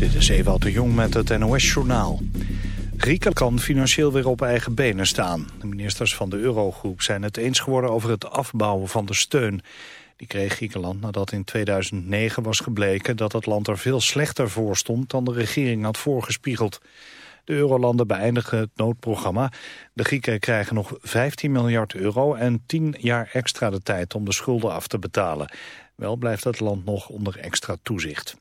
Dit is Ewout de Jong met het NOS-journaal. Griekenland kan financieel weer op eigen benen staan. De ministers van de Eurogroep zijn het eens geworden over het afbouwen van de steun. Die kreeg Griekenland nadat in 2009 was gebleken dat het land er veel slechter voor stond dan de regering had voorgespiegeld. De eurolanden beëindigen het noodprogramma. De Grieken krijgen nog 15 miljard euro en 10 jaar extra de tijd om de schulden af te betalen. Wel blijft het land nog onder extra toezicht.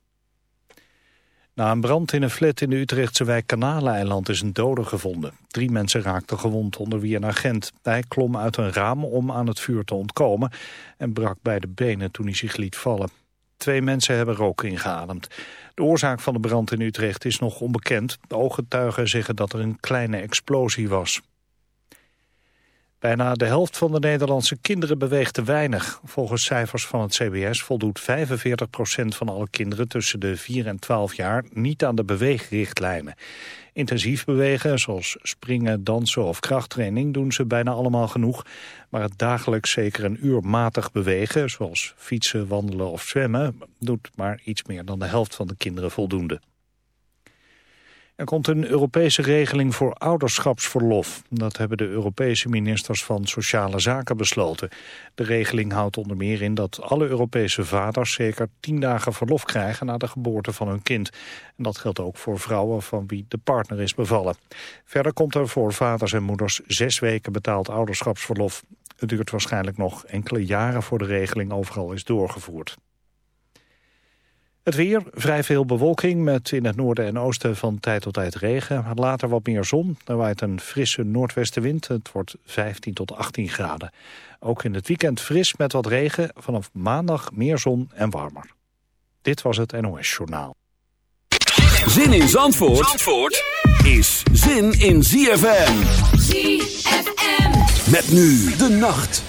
Na een brand in een flat in de Utrechtse wijk Kanaleiland is een dode gevonden. Drie mensen raakten gewond, onder wie een agent. Hij klom uit een raam om aan het vuur te ontkomen... en brak bij de benen toen hij zich liet vallen. Twee mensen hebben rook ingeademd. De oorzaak van de brand in Utrecht is nog onbekend. De ooggetuigen zeggen dat er een kleine explosie was. Bijna de helft van de Nederlandse kinderen beweegt te weinig. Volgens cijfers van het CBS voldoet 45% van alle kinderen tussen de 4 en 12 jaar niet aan de beweegrichtlijnen. Intensief bewegen, zoals springen, dansen of krachttraining, doen ze bijna allemaal genoeg. Maar het dagelijks zeker een uur matig bewegen, zoals fietsen, wandelen of zwemmen, doet maar iets meer dan de helft van de kinderen voldoende. Er komt een Europese regeling voor ouderschapsverlof. Dat hebben de Europese ministers van Sociale Zaken besloten. De regeling houdt onder meer in dat alle Europese vaders zeker tien dagen verlof krijgen na de geboorte van hun kind. En dat geldt ook voor vrouwen van wie de partner is bevallen. Verder komt er voor vaders en moeders zes weken betaald ouderschapsverlof. Het duurt waarschijnlijk nog enkele jaren voor de regeling overal is doorgevoerd. Het weer, vrij veel bewolking met in het noorden en oosten van tijd tot tijd regen. Later wat meer zon, er waait een frisse noordwestenwind. Het wordt 15 tot 18 graden. Ook in het weekend fris met wat regen. Vanaf maandag meer zon en warmer. Dit was het NOS Journaal. Zin in Zandvoort, Zandvoort is zin in ZFM. ZFM. Met nu de nacht.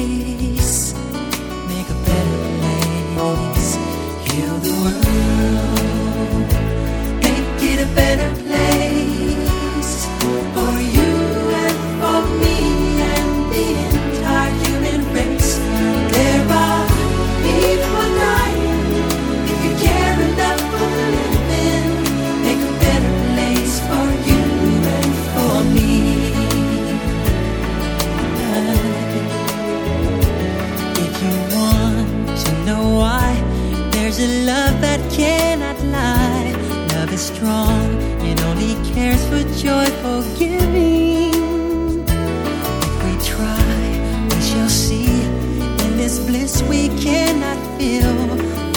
If we try, we shall see. In this bliss we cannot feel.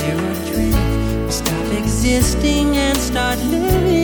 There are dreams, we stop existing and start living.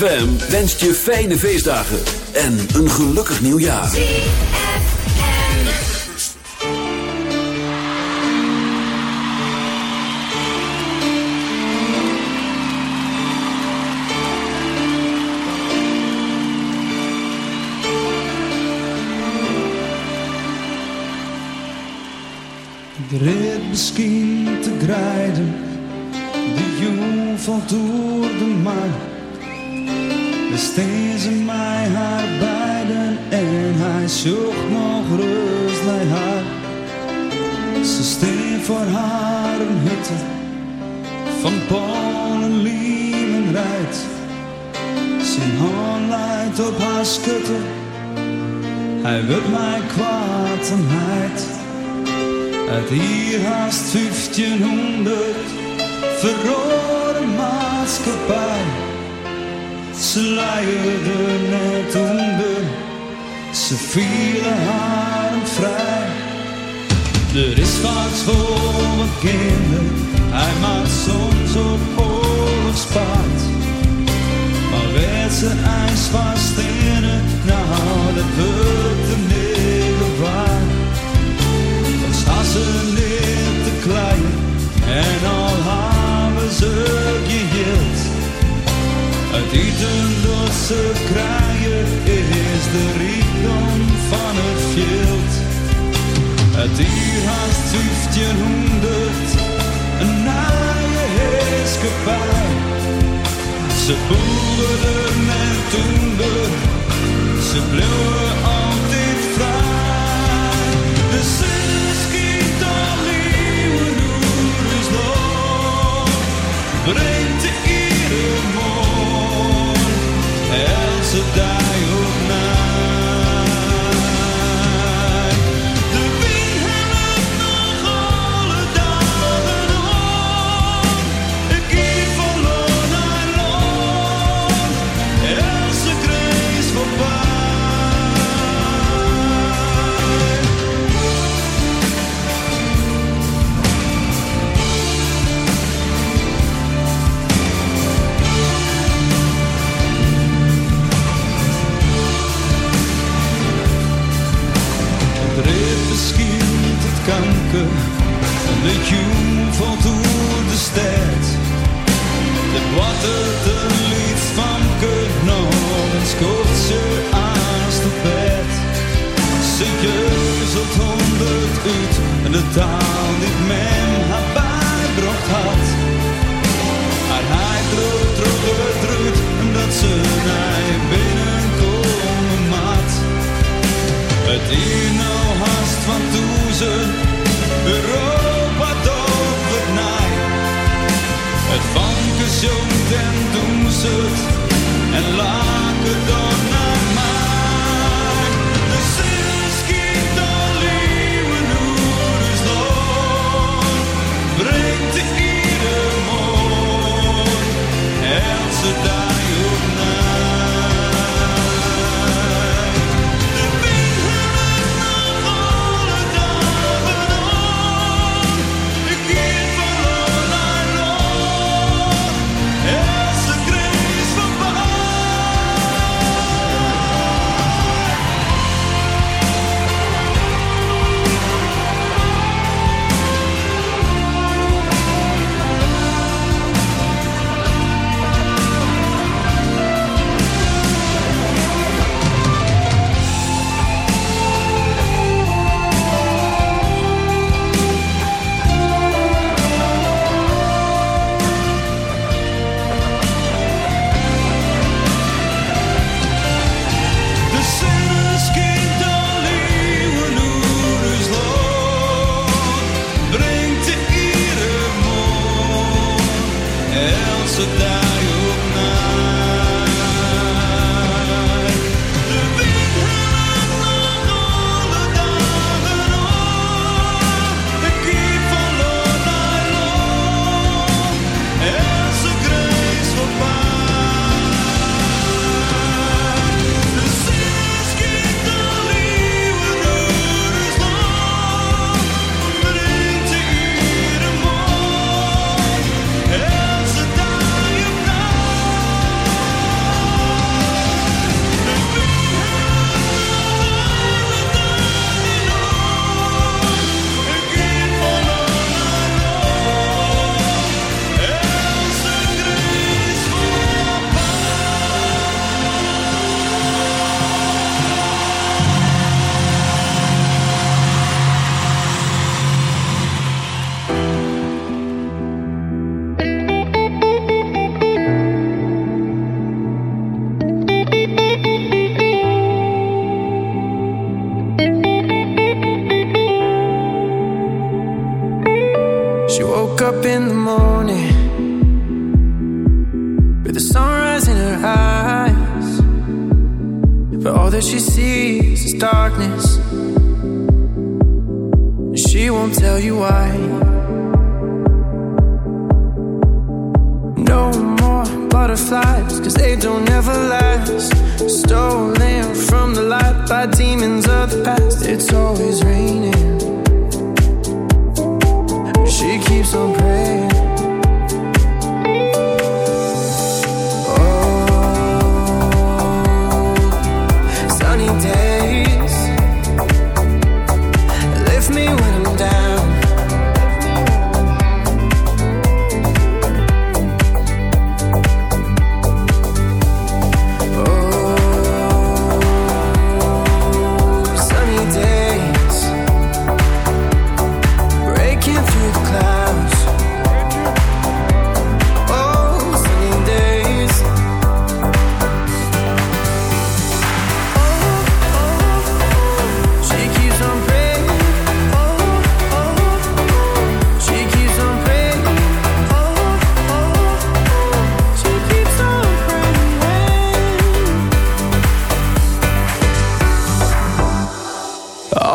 ZFM wenst je fijne feestdagen en een gelukkig nieuwjaar. ZFM. Er misschien te grijden, de jong valt door de markt steeds in mij haar beiden en hij zocht nog rust bij haar. Ze steen voor haar een hutte van Polen, lieven rijdt. Zijn hand leidt op haar schutte, hij wil mij kwaad en heid. Uit hier haast 1500 verrode maatschappij. Ze luierde net onder, ze vielen haar vrij. Er is wat voor mijn kinderen, hij maakt soms op oorlogspaard. Maar werd ze ijs vast in het, nou dat wordt The. boom. zo'n den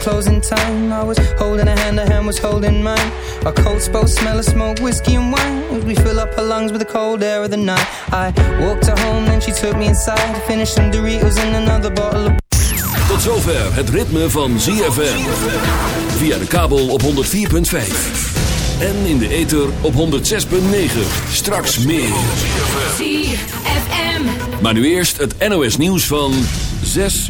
Closing time. I was holding a hand, a hand was holding mine. Our coats both smell of smoke, whiskey and wine. As we fill up her lungs with the cold air of the night. I walked her home, then she took me inside. Finished some Doritos and another bottle of Tot zover het ritme van ZFM. Via de kabel op 104.5. En in de ether op 106.9. Straks meer. ZFM. Maar nu eerst het NOS nieuws van 6